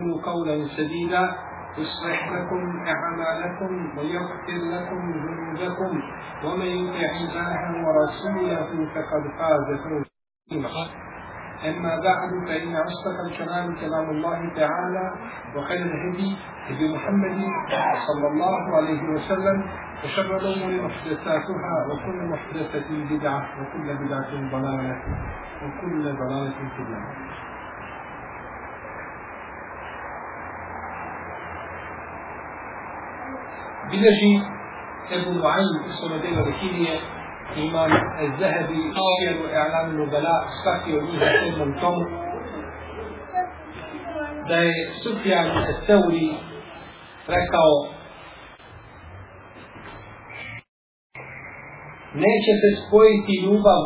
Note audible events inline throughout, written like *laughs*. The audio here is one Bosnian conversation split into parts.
قولا سديدا يصلح لكم أعمالكم ويغفر لكم ذنوبكم ومن يطع الله ورسوله فقد فاز فوزا أما بعد فإن أصدق الكلام كلام الله تعالى وخير الهدي هدي محمد صلى الله عليه وسلم وشر الأمور محدثاتها وكل محدثة بدعة وكل بدعة ضلالة وكل ضلالة في النار. Bilježi Ebu Nu'aym u svome delu Rekirije imam Zahebi Šijeru E'lam Nubala svaki od njih u sedmom tomu da je Sufjan Eseuri rekao neće se spojiti ljubav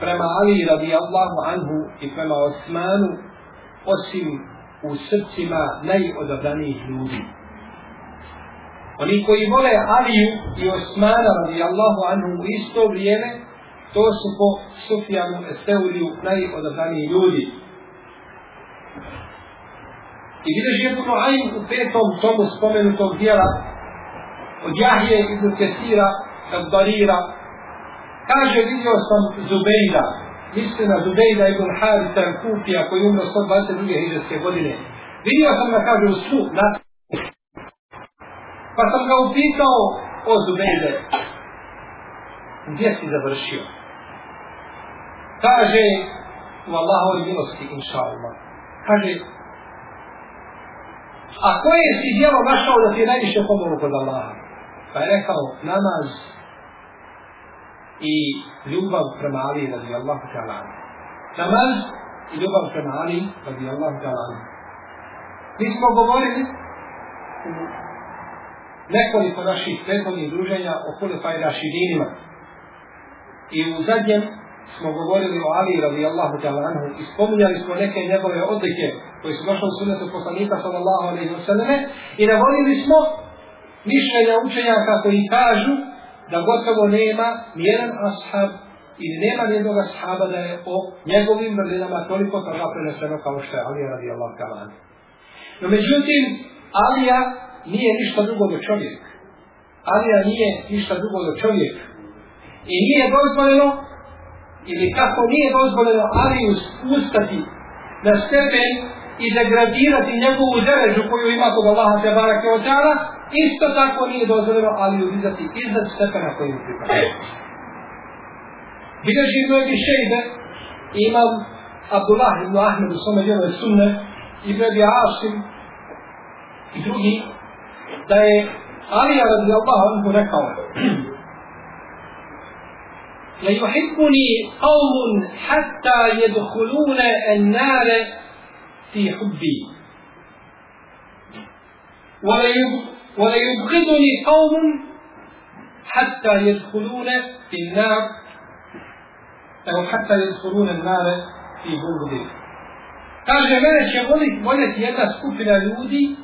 prema Ali radi Allahu anhu i prema Osmanu osim u srcima najodabranijih ljudi. Oni koji vole Aliju i Osmana radi Allahu anhu u isto vrijeme, to su po Sufijanu Eseuriju najodabraniji ljudi. I vidiš je Ibn Ayn u petom tomu spomenutog dijela od Jahije ibn Kesira od Barira kaže vidio sam Zubejda misli na Zubejda ibn Harita Kufija koji umro 122. hiđarske godine vidio sam da kaže u svu na Pa sam ga upitao o Zubejde. Gdje si završio? Kaže, u Allahovi milosti, inša Allah. Kaže, a koje si dijelo našao da ti je najviše pomogu kod Allaha? Pa je rekao, namaz i ljubav prema Ali radi Allahu ta'ala. Namaz i ljubav prema Ali radi Allahu ta'ala. Mi smo govorili u nekoliko naših prethodnih druženja o Hulefaj Rašidinima. I u zadnjem smo govorili o Ali radijallahu ta'ala anhu i spominjali smo neke njegove odlike koje su došle u sunnetu poslanika sallallahu alaihi wa sallame i navodili smo mišljenja učenjaka koji kažu da gotovo nema nijedan ashab ili nema nijednog ashaba da je o njegovim vrlinama toliko toga preneseno kao što je Ali radijallahu ta'ala anhu. No međutim, Alija nije ništa drugo do čovjek. Alija nije ništa drugo do čovjek. I nije dozvoljeno, ili kako nije dozvoljeno Aliju spustati na stepen i degradirati njegovu derežu koju ima kod Allaha te barake od dana, isto tako nije dozvoljeno Aliju vizati iznad stepena koju pripada. Bileži mnogi šejde, imam Abdullah ibn Ahmed u svome djelu sunne, i Bebi Asim, i drugi, da je Alija radi Allah anhu rekao La yuhibbuni qawmun hatta yadkhuluna an-nar fi hubbi ولا يبغضني قوم حتى يدخلون في النار أو حتى يدخلون النار في بغضي. Kaže, mene će voljeti jedna skupina ljudi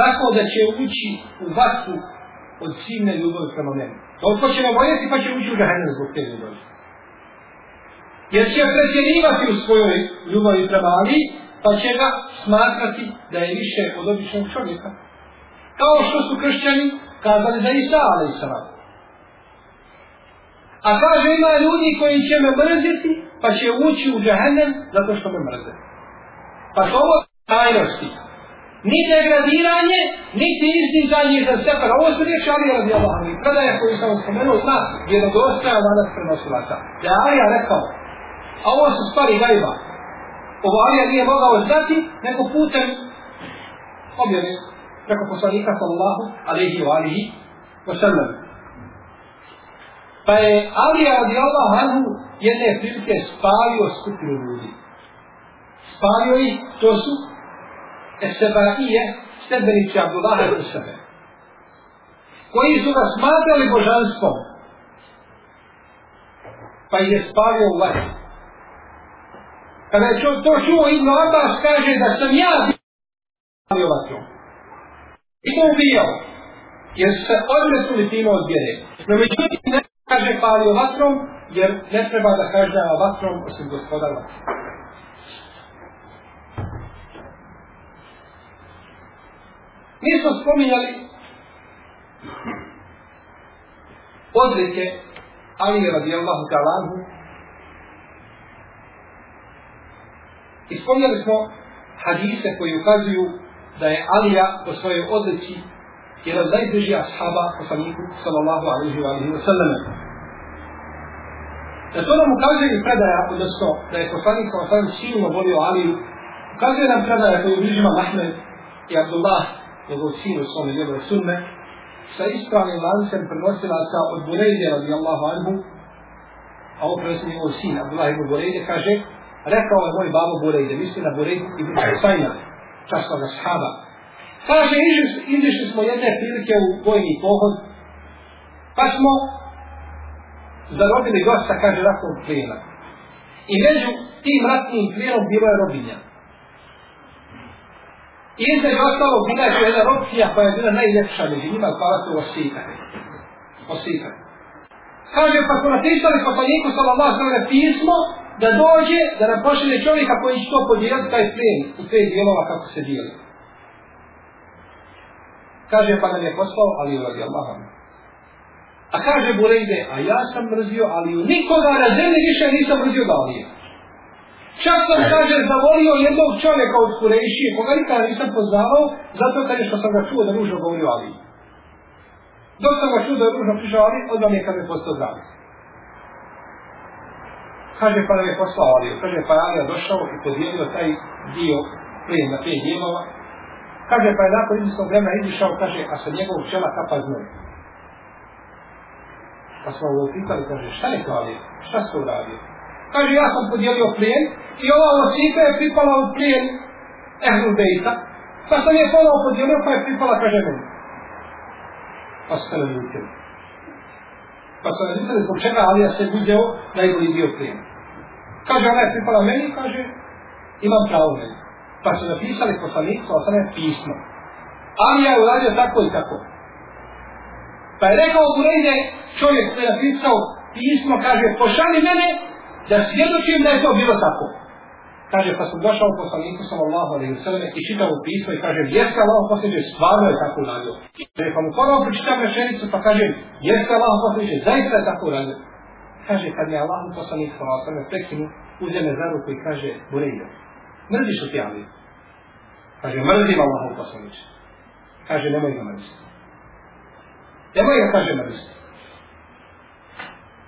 tako da će ući u vatru od silne ljubavi prema meni. Toliko će me voljeti pa će ući u žahennem zbog te ljubavi. Jer će pretjerivati u svojoj ljubavi prema Ali, pa će ga smatrati da je više od običnog čovjeka. Kao što su kršćani kazali za Isa, ali i. A kaže ima ljudi koji će me mrziti, pa će ući u džahennem zato što me mrze. Pa to ovo tajnosti ni degradiranje, niti izdizanje za sebe. Ovo su riječi Ali radi Allah. I predaje koju sam spomenuo zna vjerodostaja danas prenosilaca. Da je Alija rekao, a ovo su stvari gajba. Ovo Alija nije mogao znati, nego putem objave preko poslanika sallallahu alaihi wa alihi wa sallam. Pa je Alija radi Allah anhu jedne prilike spavio skupinu ljudi. Spavio ih, to su Esebaije, stebenici Abdullaha i sebe. Koji su ga smatrali božanstvom. Pa je spavio u vatru. Kada je to čuo Ibn Abbas kaže da sam ja bio vatru. I to ubijao. Jer se odmetili time od vjere. No međutim ne kaže palio vatrom, jer ne treba da kaže vatrom osim gospoda vatrom. Mi smo spominjali odlike Ali radijallahu talanhu i spominjali smo hadise koji ukazuju da je Alija po svojoj odlici jedan najbliži ashaba poslaniku sallallahu alaihi wa alaihi wa sallam. Da to nam ukazuje i predaja, odnosno da je poslanik sallallahu alaihi wa sallam silno volio Aliju, ukazuje nam predaja koju bližima Mahmed i Abdullah, njegov sin u svome njegove sunne, sa ispravnim lancem prenosila sa od Burejde radijallahu anhu, a on prenosi njegov sin, Abdullah ibn Burejde, kaže, rekao je moj babo Burejde, misli na Burejde ibn Sajna, častnog ashaba, Kaže, izišli smo jedne prilike u vojni pohod, pa smo zarobili gosta, kaže, ratnog plijena. I među tim ratnim plijenom bilo je robinja. I između ostalo bila je jedna opcija koja je bila najljepša među njima, koja se osikane. Osikane. Kaže, pa smo napisali poslaniku sallallahu sallam pismo, da dođe, da nam pošalje čovjeka koji će to podijeliti taj plen, u pet dijelova kako se dijeli. Kaže, pa nam je poslao Ali radi Allah. A kaže Burejde, a ja sam mrzio Aliju. Nikoga na zemlji više nisam mrzio da Aliju. Čak sam, kaže, zavolio jednog čovjeka od Kurejšije, koga nikada nisam poznavao, zato kad je što sam ga čuo da ružno govorio Ali. Dok sam ga čuo da je ružno prišao Ali, odmah mi je kad me postao zdravi. Kaže, pa nam je poslao Ali. Kaže, pa Alija došao i podijelio taj dio plijen na pet dijelova, Kaže, pa je nakon izvrstvog vremena izišao, kaže, a sa njegovog čela kapa znoj. Pa smo ga upitali, kaže, šta je to ali? Šta se uradio? Kaže, ja sam podijelio plijen i ova osika je pripala u plijen Ehlu Bejta, pa sam je ponovo podijelio, pa je pripala, kaže, meni. Pa se ne ljutili. Pa se ne ljutili, zbog čega Alija se uzeo najbolji dio plijena. Kaže, ona je pripala meni, kaže, imam pravo meni pa su napisali poslanicu o je pismo. Ali ja je uradio tako i tako. Pa je rekao Burejde, čovjek koji je napisao pismo, kaže, pošali mene da svjedočim da je to bilo tako. Kaže, pa sam došao u poslaniku sallallahu alaihi wa sallam i čitao u pismo i kaže, jeste Allah posljeđe, stvarno je tako uradio. Kaže, pa mu ponovno pročitam rečenicu pa kaže, jeste Allah posljeđe, zaista je tako uradio. Kaže, kad mi je Allah poslanik sallallahu alaihi wa sallam prekinu, uzeme za ruku i kaže, Burejde, Mrziš li ti Ali? Kaže, mrzim Allahov poslaniče. Kaže, nemoj ga mrziti. Nemoj ga, kaže, mrziti.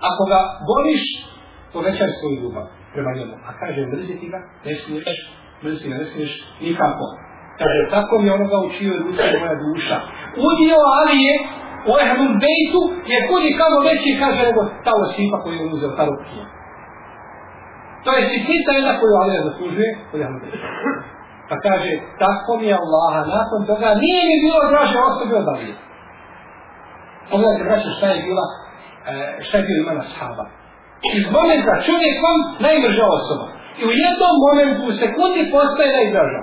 Ako ga voliš, povećaj svoju ljubav prema njemu. A kaže, mrziti ga, ne smiješ, mrziti ga, ne smiješ nikako. Kaže, tako mi onoga učio je ono duša moja duša. Udio Ali je u Ehlul Bejtu je kudi kamo veći, kaže, nego ta osipa koju je uzeo, ta rukija. To je sitnica jedna koju Alija zaslužuje, koju je Pa kaže, tako mi je Allaha, nakon toga nije mi bilo draže osobe od Alije. Pogledajte, braće, šta je bila, e, šta je bio imana sahaba. Iz momenta čovjek vam najmrža osoba. I u jednom momentu, u sekundi, postaje najdraža.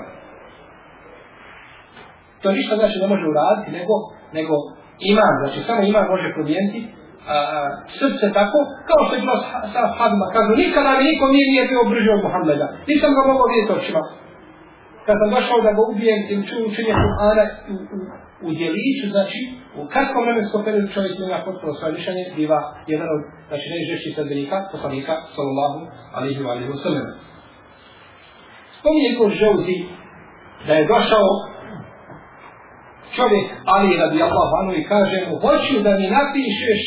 To ništa znači ne može uraditi, nego, nego ima, znači samo ima može promijeniti a, srce tako, kao što je bilo sa Hadma, kažu, nikada mi niko nije nije bio brže od Muhammeda, nisam ga mogao vidjeti očima. Kad sam došao da ga ubijem tim ču učenje Kur'ana u, u, u djeliću, znači, u kratkom vremenskom periodu čovjek ima potpuno svoje mišljenje, biva jedan od, znači, najžešćih sredbenika, poslanika, sallallahu alihi wa alihi wa sallam. Spominje kod žeuzi da je došao čovjek Ali radi Allah vanu i kaže mu, hoću da mi napišeš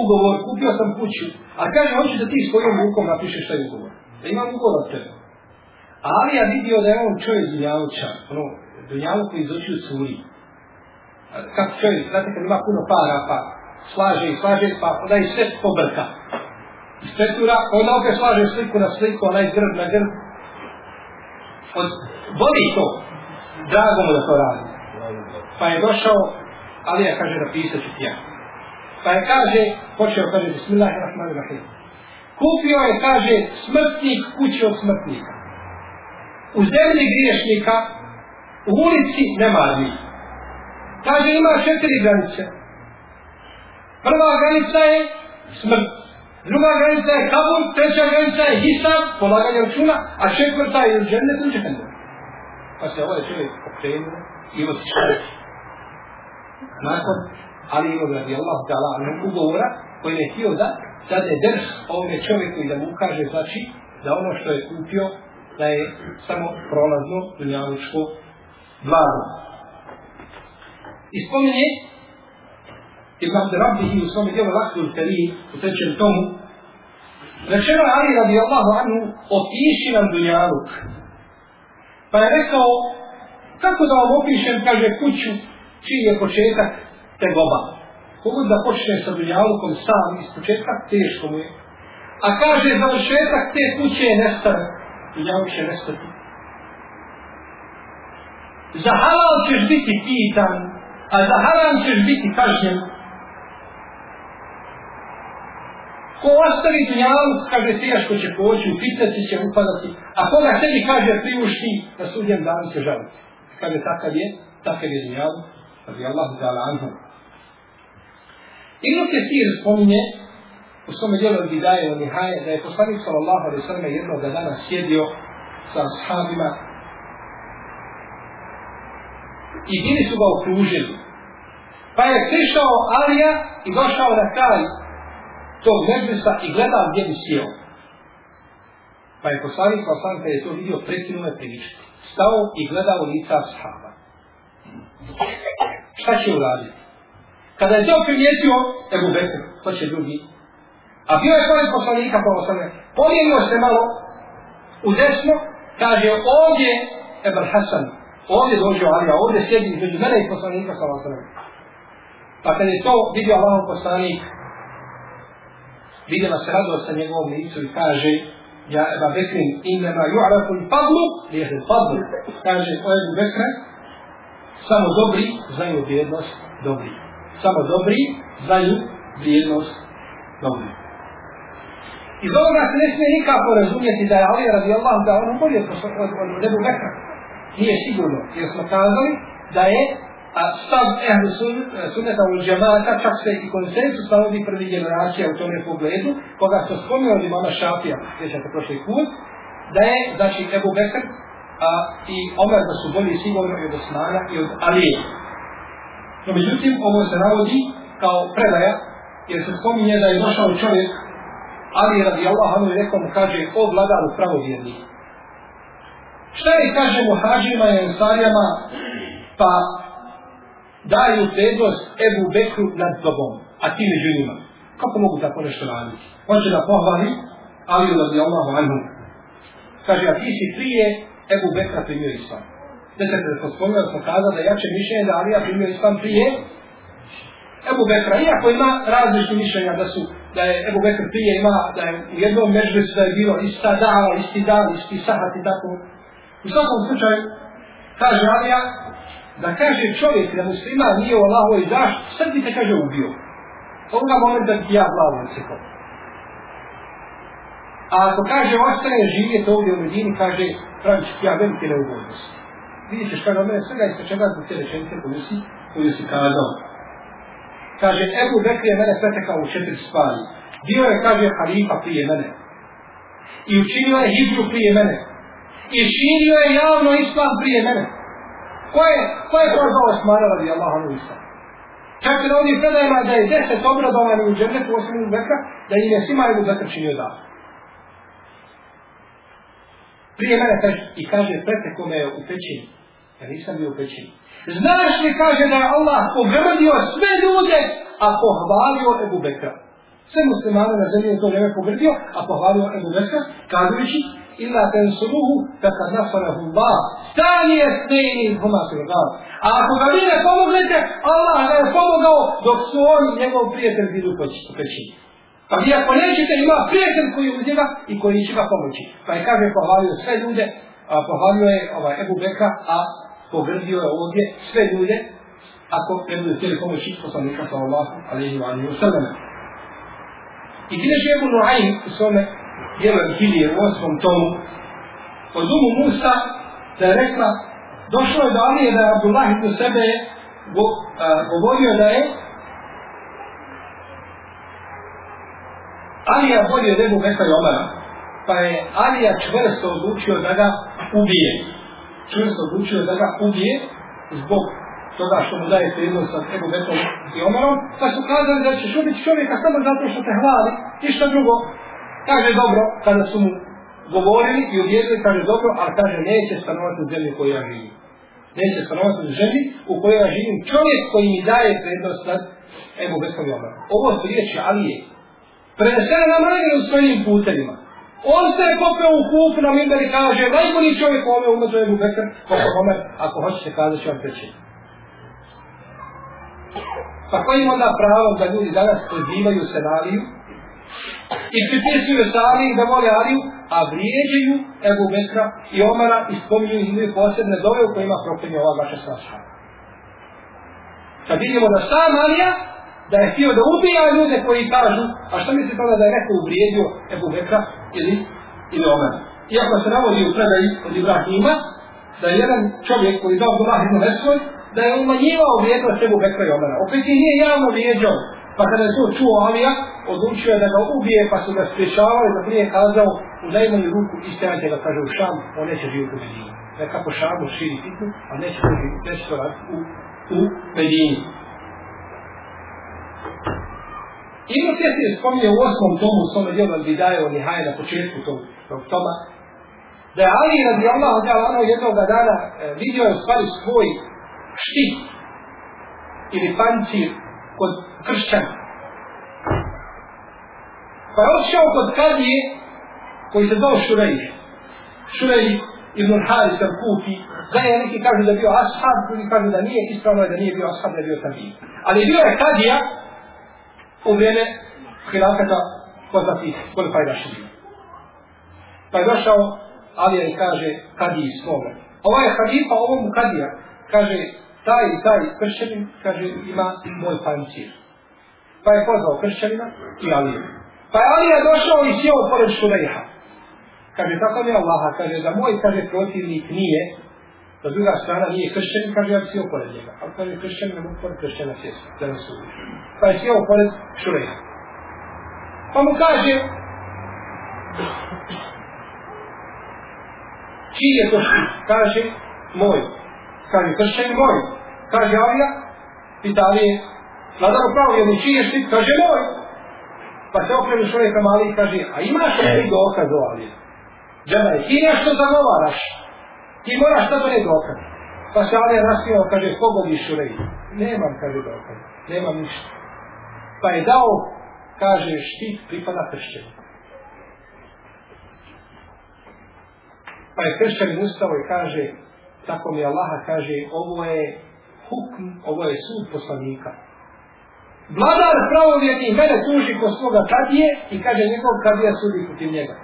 ugovor, kupio sam kuću, a kaže, hoću da ti svojom rukom napišeš taj ugovor. Da imam ugovor od tebe. Ali ja vidio da je on čovjek dunjavuća, ono, dunjavu koji iz očiju curi. Kako čovjek, znate kad ima puno para, pa slaže i slaže, pa da i sve pobrka. Iz petura, onda opet slaže sliku na sliku, onaj grb na grb. Od, voli to. Drago mu da to radi. Pa je došao, ali ja kaže, napisat ću ti ja. Pa je kaže, počeo kaže, bismillahirrahmanirrahim. Kupio je, kaže, smrtnik kuće od smrtnika. U zemlji griješnika, u ulici nemarni. Kaže, ima četiri granice. Prva granica je smrt. Druga granica je kabur, treća granica je hisab, polaganje računa, a četvrta je džennet u džennet. Pa se ovaj čovjek okrenuo i otišao. Nakon Ali ibn radi Allah ta'ala ugovora koji je htio da dade drž ovome čovjeku i da mu ukaže znači da ono što je kupio da je samo prolazno dunjavučko blago. I spominje Ibn Abderabihi u svome djelu Lakul Karim u trećem tomu Rečeno je Ali radi Allahu anhu opiši nam dunjaluk. Pa je rekao kako da vam opišem, kaže kuću čiji je početak te goba. Kogod da počne sa dunjalukom sam iz početka, teško mu je. A kaže završetak te kuće je nestane. Dunjaluk će nestati. Za halal ćeš biti pitan, a za haram ćeš biti kažnjen. Ko ostavi dunjalu, kaže teško će poći, u fitnesi će upadati, a koga sebi kaže priušti, na sudjem danu se žaliti. Kaže takav je, takav je dunjalu, radi Allahu ta'ala anhu. Ibn Kesir spominje u svome dijelu Bidaje u Nihaje da je poslanik sallallahu alaihi sallam jednog dana sjedio sa ashabima i bili su ga okružili. Pa je prišao Alija i došao na kraj tog medvisa i gledao gdje bi sjeo. Pa je poslanik sallallahu alaihi sallam je to vidio prekinuo je pričati. Stao i gledao lica ashaba. Šta će uraditi? Kada je to primijetio Ebu Bekr, to će drugi. A bio je pored poslanika pa po osnovne. Pomijenio se malo u desno, kaže ovdje Ebu Hasan, ovdje dođe Alija, ovdje sjedi između mene i poslanika sa osnovne. Pa kad je to vidio Allah poslanik, vidjela se radost sa njegovom licu i kaže, ja Eba Bekrin, inema ju'arafu i padlu, lijete padlu. Kaže, o Ebu Bekra, samo dobri znaju vrijednost dobri samo dobri znaju vrijednost dobri. Iz ovoga se ne smije nikako razumjeti da je Ali radi Allah da on umolio od, od, od Rebu Bekra. Nije sigurno, jer smo kazali da je a stav ehlu sun, e, sunneta u džemata, čak se i konsensus stavovi prvi generacija u tome pogledu, koga se spomnio od imama Šafija, sjećate prošli put, da je, znači, Ebu Bekr a, i Omer da su bolji sigurno i od Osmana i od Alije. No međutim, ovo se navodi kao predaja, jer se spominje da je došao čovjek, ali radi Allah, ono je rekao mu kaže, o vladaru pravovjerni. Šta je, kaže muhađima i ensarijama, pa daju prednost Ebu Bekru nad tobom, a ti među njima. Kako mogu tako nešto raditi? On će da pohvali, ali radi Allah, anhu. Kaže, a ti si prije Ebu Bekra primio islam. Desete da smo da smo kazali da jače mišljenje da Alija primio islam prije Ebu Bekra. Iako ima različite mišljenja da su, da je Ebu Bekr prije ima, da je u jednom međusu da je bilo ista dava, isti dan, isti sahat i tako. U svakom slučaju, kaže Alija, da kaže čovjek da muslima nije u Allahovoj zašt, sad bi te kaže ubio. Pa Ovoga momenta ti ja glavu odsekao. A ako kaže ostane živjeti ovdje u Medini, kaže, praviš, ja velike neugodnosti Vidjet ćeš kada mene ono, svega isto čega zbog te rečenice koju si, koju si kazao. Kaže, Ebu Bekr je mene pretekao u četiri stvari. Bio je, kaže, halifa prije mene. I učinio je hijđu prije mene. I činio je javno islam prije mene. Ko je, ko je prozvao Osmana radi Allahom u islam? Čak i na ovim predajima da je deset obradovani u džernetu osim Ebu Bekra, da im je svima Ebu Bekr činio da. Prije mene kaže, i kaže, preteko me u pećini. Ja nisam bio u pećini. Znaš li kaže da je Allah pogrdio sve ljude, a pohvalio Ebu Bekra. Sve muslimane na zemlji je to vreme pogrdio, a pohvalio Ebu Bekra, kazujući, illa ten suluhu, kada nasarahu Allah, stani je stini huma se. A ako ga vi ne pomognete, Allah ga je pomogao dok su oni njegov prijatelj bili u pećini. Pa vi ako nećete, ima prijatelj koji uz njega i koji će ga pomoći. Pa je kaže pohvalio sve ljude, a pohvalio je ovaj Ebu Bekra, a pogrdio je ovdje sve ljude, ako ne bude htjeli pomoći poslanika sa alaihi wa alaihi wa sallam. I ti neće Ebu Nuhaim u svome dijelu Hilije u osmom tomu, od umu Musa, da je rekla, došlo je do Alije da je Abdullah ibn sebe govorio da je Alija bolje od Ebu Bekra i Omara, pa je Alija čvrsto odlučio da ga ubije čvrsto odlučio da ga ubije zbog toga što mu daje prednost sa Ebu Bekom i Omarom, pa su kazali da ćeš ubiti čovjeka samo zato što te hvali, ništa drugo. Kaže dobro, kada su mu govorili i uvjerili, kaže dobro, ali kaže neće stanovati u zemlji koju ja živim. Neće stanovati u zemlji u kojoj ja živim čovjek koji mi daje prednost nad Ebu Bekom i Omarom. Ovo su riječi Alije. Prenesene na mnogim svojim putevima. On se je popeo u kupu na Mimber i kaže, najbolji čovjek u ove umetu Ebu Bekr, pa Omer, ako hoćete kazat ću vam preći. Pa kojim onda pravo da ljudi danas pozivaju se na Aliju i pripisuju se Aliju da vole Aliju, a vrijeđaju Ebu Bekra i Omara i spominju ih imaju posebne dove u kojima proklinje ova vaša sva Kad pa vidimo da sam Alija, da je htio da ubija ljude koji kažu, a što misli tada da je neko uvrijedio Ebu Bekra ili, ili Omer. Iako se navodi u predaji od Ibrahima, da je jedan čovjek koji dao Abdullah ibn Vesvoj, da je umanjivao vrijednost Ebu Bekra i Omera. Opet je nije javno vrijeđao. Pa kada je to čuo Alija, odlučio je da ga ubije, pa su ga spriječavali, da prije kazao u najmanju ruku istajate ga, kaže u Šam, on neće živjeti u Medinu. Neka po Šamu širi fitnu, a neće to neće to raditi u, u Medinu. Ibn Kesir spominje u osmom tomu u svome djelu Al-Bidaje od Nihaje na početku tog, tog toma, da je Ali radi Allah od ono jednog dana e, vidio je u stvari svoj štit ili pancir kod kršćana. Pa je odšao kod kadije koji se zove Šurej. Šurej ibn Haris al-Kufi, da je neki kažu da je bio ashab, drugi kažu da nije, ispravno je da nije bio ashab, da je bio tabij. Ali bio je kadija u vrijeme hilafeta poznatih Kulfajda Širina. Pa je došao Alija i kaže kadiji svome. Ovaj halifa, ovom kadija, kaže taj i taj kršćanin, kaže, ima moj pancir. Pa je pozvao kršćanina i Alija. Pa je Alija došao i sjeo pored Šurejha. Kaže, tako mi Allaha, kaže, da moj, kaže, protivnik nije, da druga strana nije kršćanin, kaže, ja bi sjeo pored njega. Ali kaže, kršćanin ne mogu pored kršćana sjesti, da ne su Pa je sjeo pored Šurejha. Pa mu kaže, čiji je to štit? Kaže, moj. Kaže, kršćanin moj. Kaže Alija, pita Alije, vladar upravo jednu čiji je štit? Kaže, moj. Pa se okrenu čovjeka mali i kaže, a imaš li ti dokaz o Alije? Džana je, ti nešto zagovaraš. Ti moraš da ne dokaz. Pa se Ali rasio, kaže, pogodi šurej. Nemam, kaže dokaz. Nemam ništa. Pa je dao, kaže, štit pripada kršćanu. Pa je kršćanin ustao i kaže, tako mi Allaha kaže, ovo je hukm, ovo je sud poslanika. Vladar pravovjetni mene tuži kod svoga kadije i kaže njegov kadija sudi protiv njega.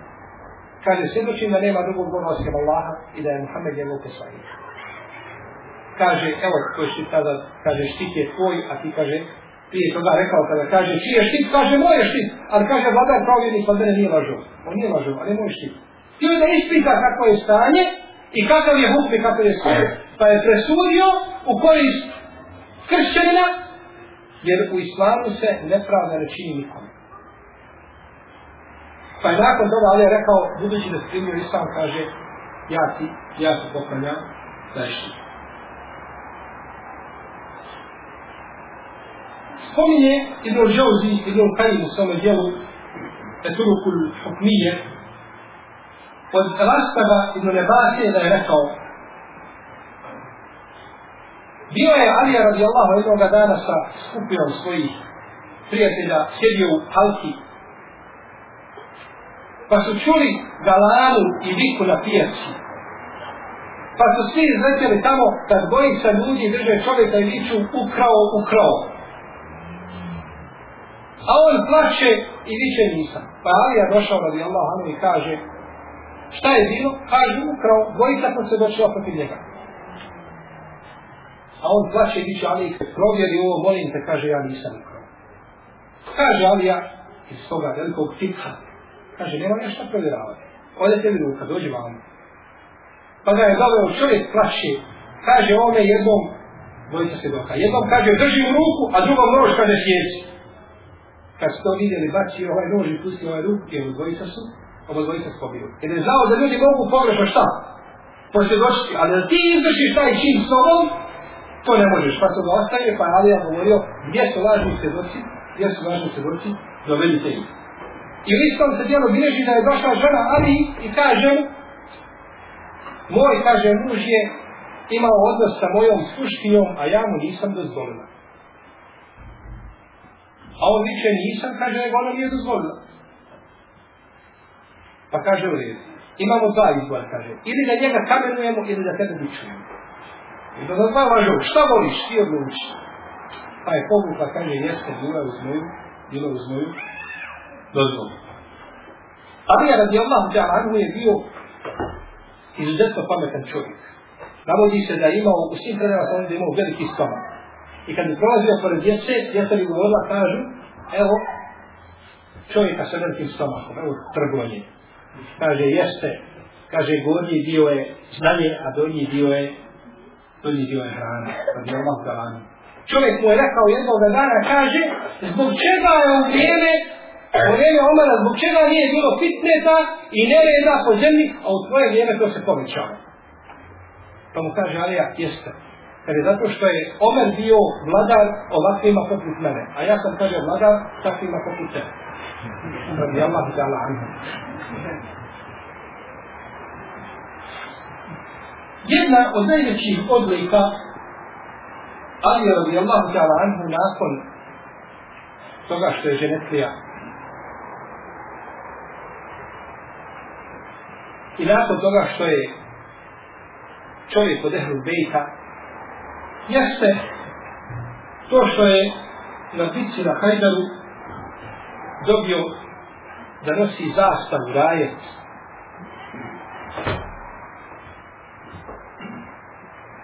Kaže, svjedočim da nema drugog Boga osim Allaha i da je Muhammed njegov poslanik. Kaže, evo koji štit tada, kaže, štit je tvoj, a ti kaže, prije toga rekao kada kaže, čiji je štit, kaže, moj je štit, ali kaže, vladar pravovjetni pa mene nije lažo. On nije lažo, ali moj štit. Ti da ispita kako je stanje i kakav je hukm i kakav je stanje. Pa je presudio u korist kršćanina, jer u islamu se nepravda ne čini nikom. Pa je nakon toga Ali je rekao, budući da primio islam, kaže, ja ti, ja se poklanjam, zašto. Spominje Ibn Džauzi, Ibn Kajim u svome dijelu, Eturukul Hukmije, od Rastava Ibn Nebasije da je rekao, Bio je Alija radijallahu jednog dana sa skupinom svojih prijatelja, sjedio u halki. Pa su čuli galanu i viku na pijaci. Pa su svi izletjeli tamo kad bojica ljudi drže čovjeka i viču ukrao, ukrao. A on plaće i viče nisam. Pa Alija došao radi Allah anu i kaže šta je bilo? Kaže ukrao, bojica sam se došla protiv njega. A on plaće i viče ali provjeri ovo, molim te, kaže, ja nisam ukrao. Kaže Alija iz toga velikog tipha, kaže, nema nešto provjeravati. Ode tebi ruka, dođi vam. Pa ga je zaveo čovjek plaši. kaže ovome jednom, dvojica se doka, jednom kaže, drži u ruku, a drugom nož kaže sjeći. Kad su to vidjeli, baci ovaj nož i pusti ovaj ruku, jer dvojica su, ovo dvojica su pobili. Jer je znao da ljudi mogu pogrešno šta? Posvjedočiti, ali da ti izvršiš taj čin s ovom, To ne možeš, pa to ga ostaje, pa Ali je govorio, gdje su lažni svjedoci, gdje su lažni svjedoci, dovedite ih. I u istom se dijelu bilježi da je došla žena Ali i kaže mu, moj, kaže, muž je imao odnos sa mojom sluštinjom, a ja mu nisam dozvolila. A on viče nisam, kaže, nego ona nije dozvolila. Pa kaže u redu. Imamo dva izbora, kaže. Ili da njega kamenujemo, ili da tebe bičujemo. I da za dva važu, šta voliš, ti odlučiš. Pa je povukla, kaže, jeste, bila uz moju, bila uz moju dozvolu. Abija radi Allahu ta'ala Anhu je bio izuzetno pametan čovjek. Navodi se da je imao, u svim predama sam da imao veliki stomak. I kad je prolazio pored djece, djeca li govorila, kažu, evo, čovjeka sa velikim stomakom, evo, trgovanje. Kaže, jeste, kaže, gornji dio je znanje, a donji dio je, donji dio je hrana, radi Allah galani. Čovjek mu je rekao jednog dana, kaže, zbog čega je u vrijeme, u vrijeme Omara, zbog čega nije bilo fitneta i nereda po zemlji, a u svoje vrijeme to se povećava. Pa mu kaže, Alija, jeste, Jer je zato što je Omer bio vladar ovakvima poput mene. A ja sam kaže vladar takvima poput tebe. Radi Allah da Allah Jedna od najvećih odlika Ali radi Allah ta'ala anhu nakon toga što je ženetlija i nakon toga što je čovjek od ehlu bejta jeste to što je na bitci na Hajdaru dobio da nosi zastavu rajec.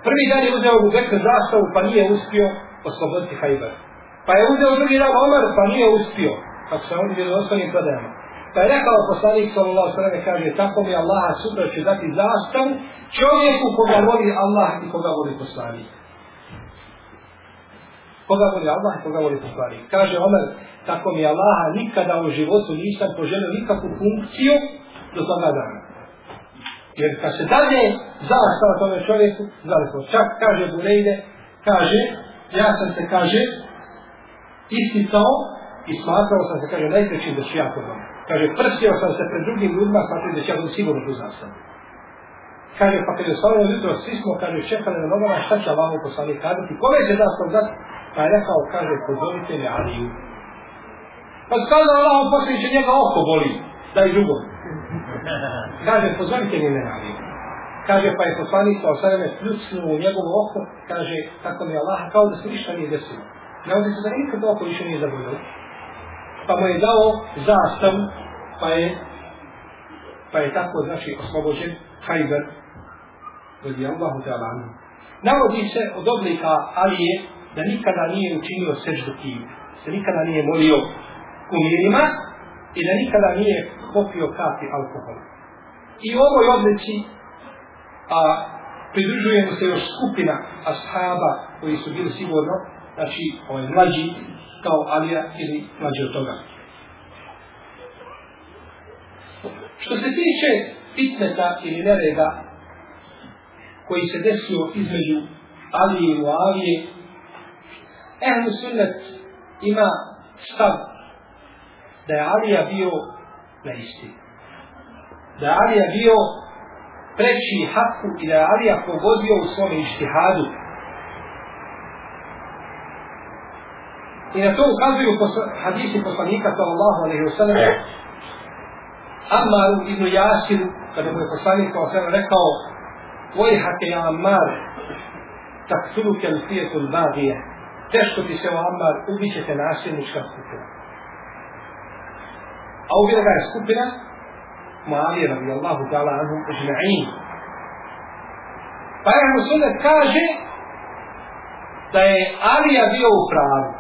Prvi dan je uzeo u Bekr zastavu pa nije uspio osloboditi Hajber. Pa je uzeo drugi dan Omar pa nije uspio. Kako se oni bili osnovnim prodajama. Pa je rekao poslanik sallallahu sallam kaže tako mi Allah sutra će dati zastavu čovjeku koga voli Allah i koga voli poslanik koga voli Allah i koga voli poslanik. Kaže Omer, tako mi Allaha nikada u životu nisam poželio nikakvu funkciju do toga dana. Jer kad se dalje zastava tome čovjeku, znali smo, čak kaže Burejde, kaže, ja sam se, kaže, isticao i smatrao sam se, kaže, najprećim da ću ja to doma. Kaže, prstio sam se pred drugim ljudima, smatrao da ja dom sigurno tu zastavu. Kaže, pa kad je stavljeno jutro, svi smo, kaže, čekali na nogama, šta će Allah poslanik kazati, kome će zastav dati, Pa je rekao, kaže, pozovite mi Aliju. Pa skazao Allah, on će njega oko boli, da je drugo. *laughs* Kaže, pozovite mi me Aliju. Kaže, pa je poslanik sa osvrame pljucnuo u njegovo oko, kaže, tako mi Allah, kao da se ništa nije desilo. Ne ovdje se da nikad oko više nije zaboljeno. Pa mu je dao zastav, pa je, pa je tako, znači, oslobođen Hajber, radi Allahu ta'ala. Navodi se od oblika Alije, da nikada nije učinio seždu kivu, se nikada nije molio kumirima i da nikada nije popio kapi alkohola. I u ovoj odlici a, pridružujemo se još skupina ashaba koji su bili sigurno, znači ovaj mlađi kao Alija ili mlađi od toga. Što se tiče fitneta ili nereda koji se desio između Alije i Muavije, Ehlu sunnet ima stav da je Alija bio na isti. Da je Alija bio preći haku i da je Alija pogodio u svome ištihadu. I na to ukazuju posla, hadisi poslanika sallallahu alaihi wa sallam Ammaru ibn Yasiru kada mu je poslanik sallallahu alaihi wa sallam rekao Vojhake ja Ammar taksuluke l-fijetul bagije teško ti se o Ammar, ubit ćete nasilnička skupina. A ubila ga je skupina Muavije radi Allahu ta'ala anhu ajma'in. Pa je Musullet kaže da je Alija bio u pravu.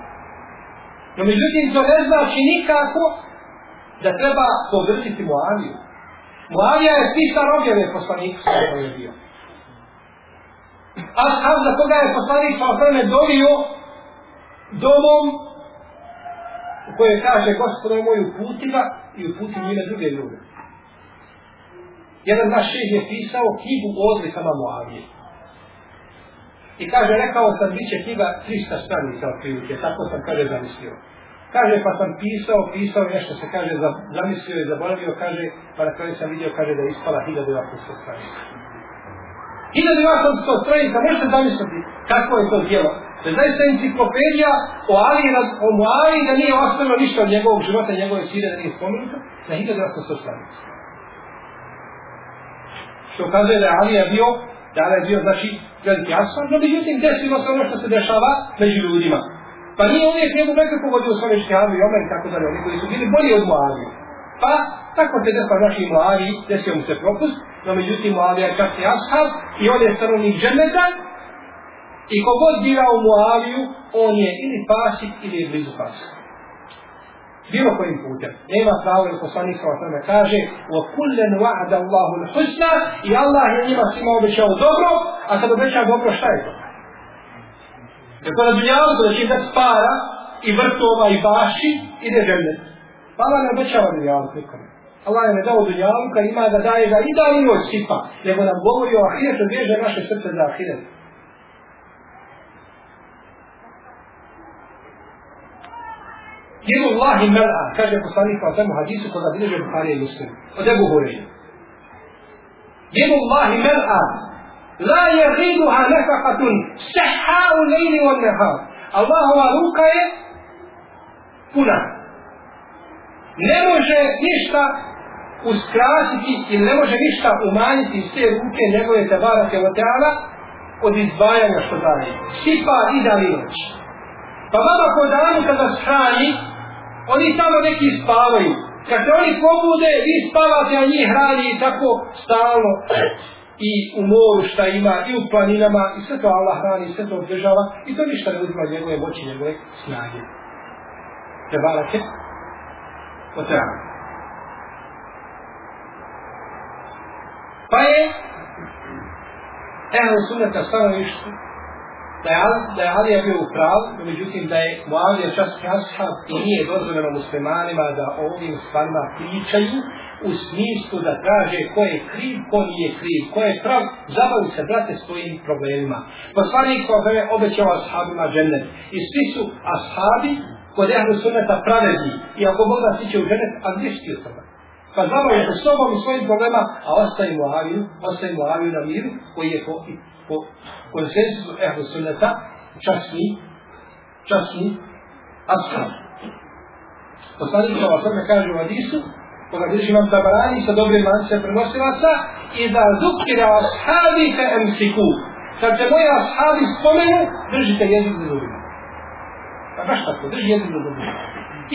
No međutim to ne znači nikako da treba podržiti Muaviju. Muavija je pisar objave poslanika sa je bio. A za koga je poslanik sa osvrame dovio domom u kojoj kaže gospodo moj uputiva i uputi njime druge ljude. Jedan naš šeh je pisao knjigu o odlikama Moavije. I kaže, rekao sam, bit će knjiga 300 stranica od prilike, tako sam, kaže, zamislio. Kaže, pa sam pisao, pisao nešto se kaže, zamislio i zaboravio, kaže, pa na kraju sam vidio, kaže, da je ispala 1800 stranica. 1800 stranica, možete zamisliti kako je to djelo. Da je zaista enciklopedija o Ali, o Muali, da nije ostalo ništa od njegovog života, njegove sire, da nije spomenuto, na 1800 stranica. Što kaže da je Alija bio, Dala je bio, znači, veliki asfan, no međutim, desilo se ono što se dešava među ljudima. Pa nije uvijek njegov nekako pogodio svoje škehavi i omer tako dalje, oni koji su bili bolji od Muavije. Pa, tako se desilo naši Muaviji, desio mu se propust, no međutim Muavija je časni i ashab i on je stanovnik džemeta i kogod bira u Muaviju, on je ili pasik ili je blizu pasika Bilo kojim putem. Nema pravo ili poslanik sa osvrme kaže وَكُلَّنْ وَعَدَ اللَّهُ الْحُسْنَ i Allah je njima svima obećao dobro, a kad obeća dobro, šta je to? Jer to na dunjavu, da će dati para i vrtova i baši, ide žemlje. Pa Allah ne obećava dunjavu nikome. Allah je ne dao dunjavu, kad ima da daje ga i da i njoj sipa, nego nam govori o ahiretu, bježe naše srce za ahiretu. Jedu Allahi mel'a, kaže poslanik kao temu hadisu koga bilježe Bukhari i Muslim. Od Ebu Hureyre. Jedu Allahi mel'a, la je riduha nefakatun, seha u lejni od neha. Allahova ruka je puna. Ne može ništa uskrasiti ili ne može ništa umanjiti iz te ruke njegove tabarake od teala od izdvajanja što daje. Sipa i da noć. Pa vama ko danu kada strani, oni samo neki spavaju. Kad se oni pobude, vi spavate, a njih hrani i tako stalno. I u moru šta ima, i u planinama, i sve to Allah hrani, sve to održava, i to ništa ne uzima njegove moći, njegove snage. Te barake, o treba. Pa je, evo sunneta stanovištu, da je, da je Alija bio u pravu, međutim da je Muavija čas ashab i nije dozvoljeno muslimanima da o ovim stvarima pričaju u smislu da traže ko je kriv, ko nije kriv, ko je prav, zabavi se brate svojim problemima. Poslanik ko je obećao ashabima džennet. I svi su ashabi kod ehlu sunneta pravedni. I ako Bog da siće u džennet, a gdje si Pa znamo je sa sobom i svojim problema, a ostaje Muaviju, ostaje Muaviju na miru koji je po, po konsensusu ehlu sunneta časni, časni ashab. Poslanik sa osrme kaže u Hadisu, koga vidiš imam tabarani sa dobrim lance prenosilaca, i da zukira ashabi ka emsiku. Kad se moji ashabi spomenu, držite jezik za zubima. Pa baš tako, drži jezik za zubima.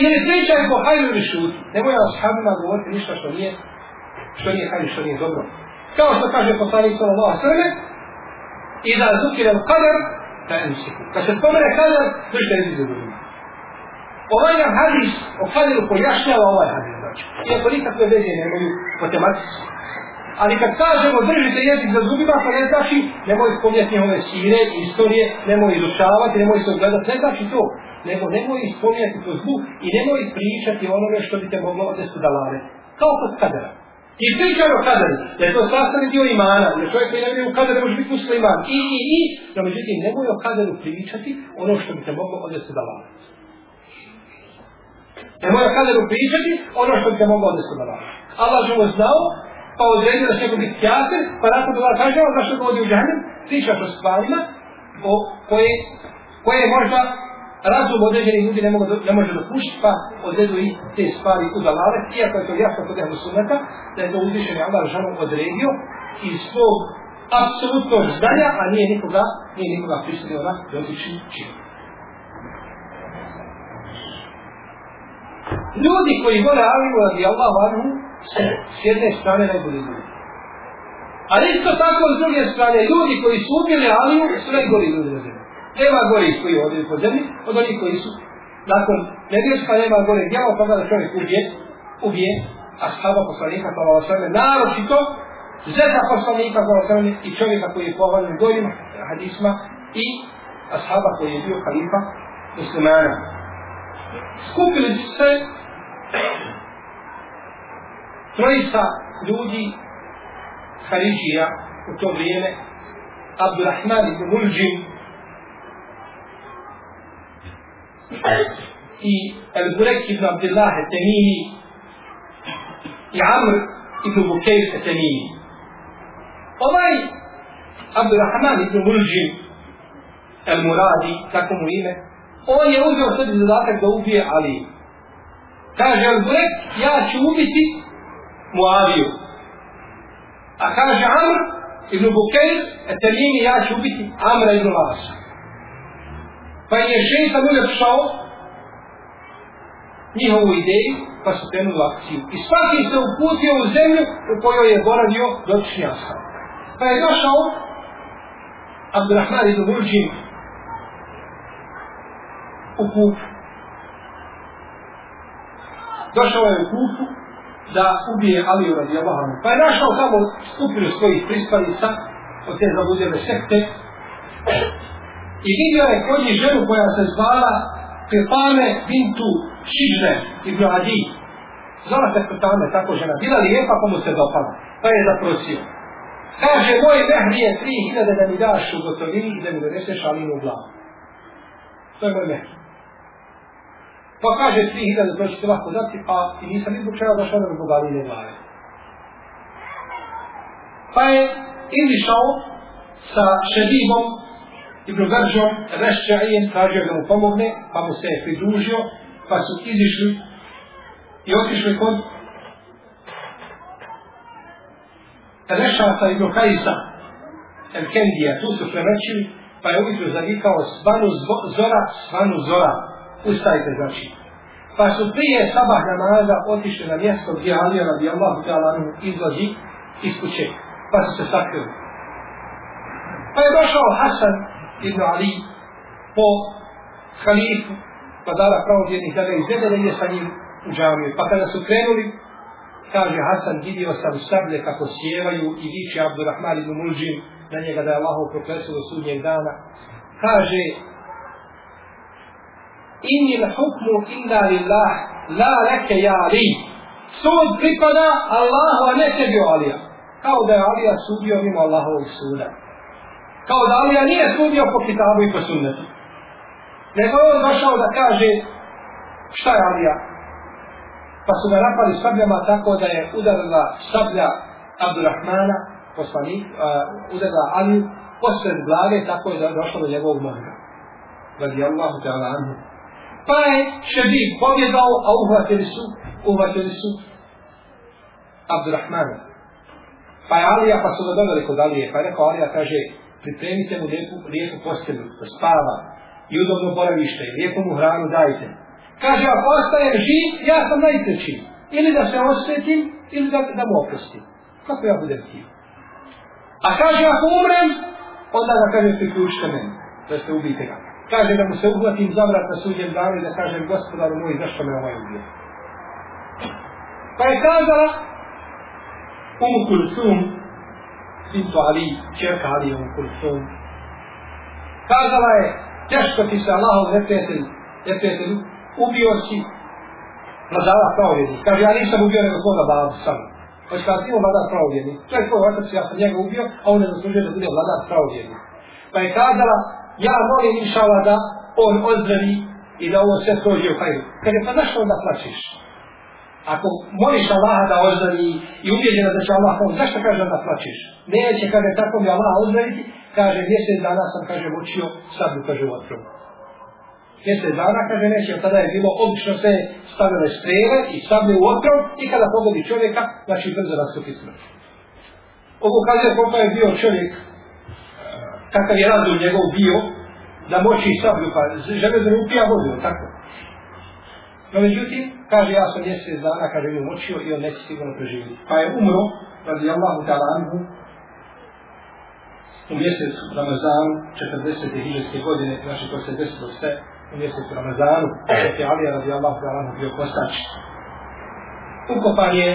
Ili pričaj po hajru ili šuti. Nemoj ashabima govoriti ništa što nije, što nije hajru, što nije dobro. Kao što kaže poslanik sallallahu sallam, i da zukira u kadar, da emsiku. Kad se spomene kadar, držite jezik za zubima. Ovaj nam hadis o kadiru pojašnjava ovaj hadis. Znači. Iako nikakve veze nemaju matematici. Ali kad kažemo držite jezik za zubima, to ne znači nemoj spomnjati njehove sire, istorije, nemoj izučavati, nemoj se ogledati, ne znači to. Nego nemoj spomnjati to zlu i nemoj pričati onome što bi te moglo odnesu da lave. Kao kod kadera. I pričaj o kaderu, da je to sastavni dio imana, da čovjek koji ne vidi u kaderu može biti musliman. I, i, i, no međutim, nemoj o kaderu pričati ono što bi te moglo odnesu da Nemoj Ne kaderu pričati ono što bi te moglo odnesu na vas. Allah živo znao, pa odredio da će biti kjater, pa nakon toga kaže, zašto ga odi u džahnem, pričaš o stvarima o koje, koje možda razum određenih ljudi ne, mogu, ne može dopušiti, pa odredu i te stvari u dalale, iako je to jasno kod jednog sunneta, da je to uzvišen Allah žanu odredio iz svog apsolutnog znanja, a nije nikoga, nije nikoga prisilio na dotični čin. Ljudi koji vole Aliju radi Allah vanhu, se s jedne strane najbolji ljudi. Ali isto tako s druge strane, ljudi koji su ubili Aliju, su najbolji ljudi na zemlji. Nema gori koji odaju po zemlji, od onih koji su nakon nevjerska nema gore djela, pa da čovjek ubije, ubije ashaba poslanika, pa ovo sveme, naročito, zeta poslanika, pa ovo i čovjeka koji je pohvaljen gorim hadisma, i ashaba koji je bio kalifa muslimana. Skupili se trojica ljudi Haridžija u to vrijeme Abdurrahman ibn Muljim, i El Burek ibn Abdullah Temini i Amr ibn Bukejr Temini. Ovaj Abdurrahman ibn Mulđim El Muradi, tako mu ime, on je uzeo sebi zadatak da ubije Ali. Kaže El Burek, ja ću ubiti Muaviju. A kaže Amr ibn Bukejr Temini, ja ću ubiti Amra ibn Lasa. Pa je šeitan uljepšao njihovu ideju, pa su krenuli akciju. I svaki se uputio u zemlju u kojoj je boravio dotični ashab. Pa je došao Abdurrahman ibn Burđin u kupu. Došao je u kupu da ubije Aliju radi Allahanu. Pa je našao tamo skupinu svojih prispalica od te zabudjene sekte i vidio je kod njih ženu koja se zvala Pepame bintu Šižne i Bradi. Zvala se Pepame, tako žena. Bila lijepa pa mu se dopala. Pa je zaprosio. Kaže, moj mehri je tri hiljade da mi daš u gotovini i da mi doneseš alinu u glavu. To je moj mehri. Pa kaže, tri hiljade to ćete lahko dati, pa i nisam izbog čega došao da mi zbog aline glave. Pa je izišao sa šedibom Ibn Garžom, Rešćajijem, tražio da mu pomogne, pa mu se je pridružio, pa su izišli i otišli kod Rešata Ibn Kajsa, El Kendija, tu su prenoćili, pa je ujutro zavikao svanu zora, svanu zora, ustajte znači. Pa su prije sabah namaza otišli na mjesto gdje Alija radi Allahu ta'ala izlazi iz kuće, pa su se sakrili. Pa je došao Hasan ibn Ali po halifu pa dala pravovjernih da ga izvede da ide sa njim u džamiju. Pa kada su krenuli, kaže Hasan, vidio sam sablje kako sjevaju i viče Abdurrahman ibn Mulđim na njega da je Allah proklesu do sudnjeg dana. Kaže, Inni l'hukmu hukmu lillah, la reke ja Ali. Sud pripada Allahu, a ne tebi Alija. Kao da je Alija sudio mimo Allahovog suda kao da Alija nije sudio po kitabu i po sunnetu. Nego je on došao da kaže šta je Alija. Pa su ga napali sabljama tako da je udarila sablja Abdurrahmana, poslanik, uh, udarila Aliju, posred glave, tako je došlo do njegovog mozga. Radi Allahu ta'ala anhu. Pa je šebi pobjedao, a uhvatili su, uhvatili su Abdurrahmana. Pa je Alija, pa su ga doveli kod Alije, pa je rekao Alija, kaže, pripremite mu lijepu, lijepu postelju, da spava i udobno boravište, lijepu mu hranu dajte. Kaže, ako ostajem živ, ja sam najteći. Ili da se osvetim, ili da, da mu oprostim. Kako ja budem ti? A kaže, ako umrem, onda da kaže, priključite meni, da ste ubite ga. Kaže da mu se uhvatim za vrat na suđem danu i da kažem, gospodaru moj, zašto me ovaj ubio? Pa je kazala, Umu Kulsum, Bintu Ali, čerka Ali u Kulsum. Kazala je, teško ti se Allahov neprijatelj, neprijatelj, ubio si vladara pravovjednik. Kaže, ja nisam ubio nego svoga babu sam. Hoće kada ti imao vladar pravovjednik, to je tvoj otac, ja sam njega ubio, a on ne zaslužuje da bude vladar pravovjednik. Pa je kazala, ja molim inšala da on ozdravi i da ovo sve prođe u hajdu. Kaže, pa zašto onda plaćeš? Ako moliš Allaha da ozdravi i ubjeđena da će Allah pomoći, zašto kaže da plaćeš? Neće, kaže, tako mi Allah ozdraviti, kaže, mjesec dana sam, kaže, učio sablju, kaže, u vatru. Mjesec dana, kaže, neće, tada je bilo, obično se stavile strele i sablje u otrov i kada pogodi čovjeka, znači brzo nastupi smrt. Ovo kaže koliko je bio čovjek, kakav je razum njegov bio, da moći sablju, pa žele da upija vodu, tako. No međutim, kaže ja sam mjesec dana, kaže je mučio i on neće sigurno preživjeti. Pa je umro, radi Allahu ta'ala anhu, u mjesecu Ramazanu, 40. hiđarske godine, znači to se desilo sve u mjesecu Ramazanu, dok je Alija radi Allahu ta'ala bio postač. Ukopan je,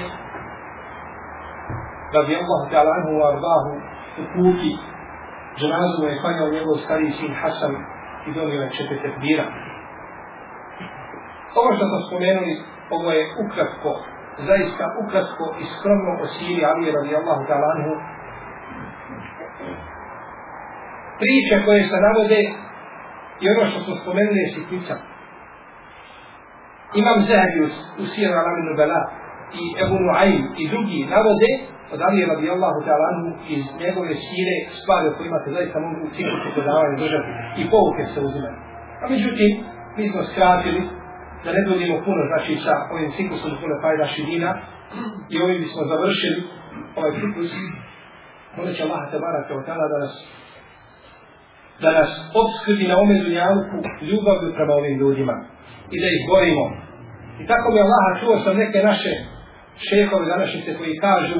radi Allahu talanhu, u Arbahu, u kuki, dženazu je klanjao njegov stariji sin Hasan i donio je četiri tekbira. Ovo što smo spomenuli, ovo je ukratko, zaista ukratko i skromno o Siri Ali radijallahu talanhu. Priče koje se navode i ono što smo spomenuli je sitnica. Imam Zahabius u Sira Alaminu Bela i Ebu Nuaim i drugi navode od Ali radijallahu ta'ala iz njegove sire stvari o kojima se zaista mogu u ciklusu predavanja držati i pouke se uzimaju. A međutim, mi smo skratili da ne budemo puno znači sa ovim ciklusom puno fajda širina i ovim bismo završili ovaj ciklus. Molit će Allah tebara kao tada da nas da nas obskrbi na ome dunjavku ljubavlju prema ovim ljudima i da ih borimo. I tako mi Allah čuo sam neke naše šehove današnjice koji kažu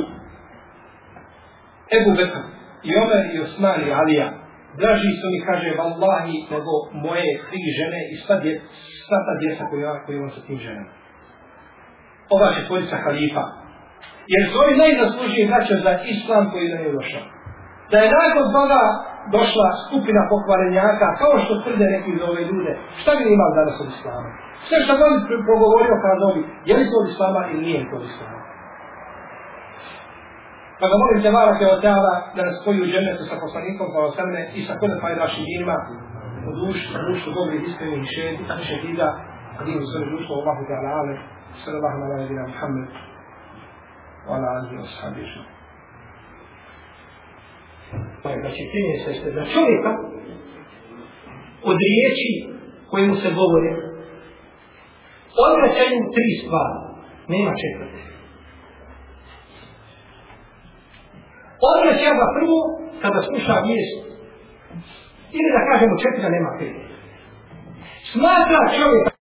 Ebu Bekr i Omer i Osman i Alija draži su mi kaže vallahi nego moje tri žene i sva, dje, sva ta djeca koju, koju imam sa tim ženama. Ova će tvorica halifa. Jer su ovi najzaslužiji vraća za islam koji nam je došao. Da je nakon toga došla skupina pokvarenjaka, kao što tvrde neki za ove ljude, šta bi imali danas od islama? Sve što bi progovorio kao novi, je li to od islama ili nije to od islama? Pa ga molim te Mara Teotala da nas spoji u džennetu sa poslanikom pa osamne i sa kodem fajdaši dinima u dušu, u dušu dobrih iskrenih šehida, a dinu sve društvo Allahu Teala Ale, sallallahu ala nabina Muhammed, wa ala alihi wa sahbihi. Znači, primjer se ste za čovjeka od riječi koje mu se govore odvraćaju tri stvari. Nema četvrte. Odvraća ga prvo kada sluša vijest. Ili da kažemo četiri, nema pet. Smatra čovjek